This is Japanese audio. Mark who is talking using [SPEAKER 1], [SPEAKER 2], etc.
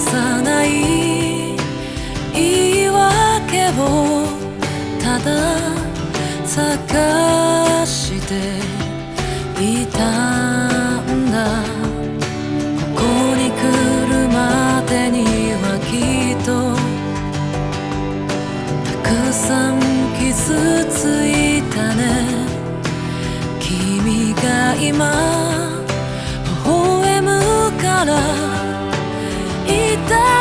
[SPEAKER 1] さない言い訳をただ探していたんだ。ここに来るまでにはきっとたくさん傷ついたね。君が今微笑むから the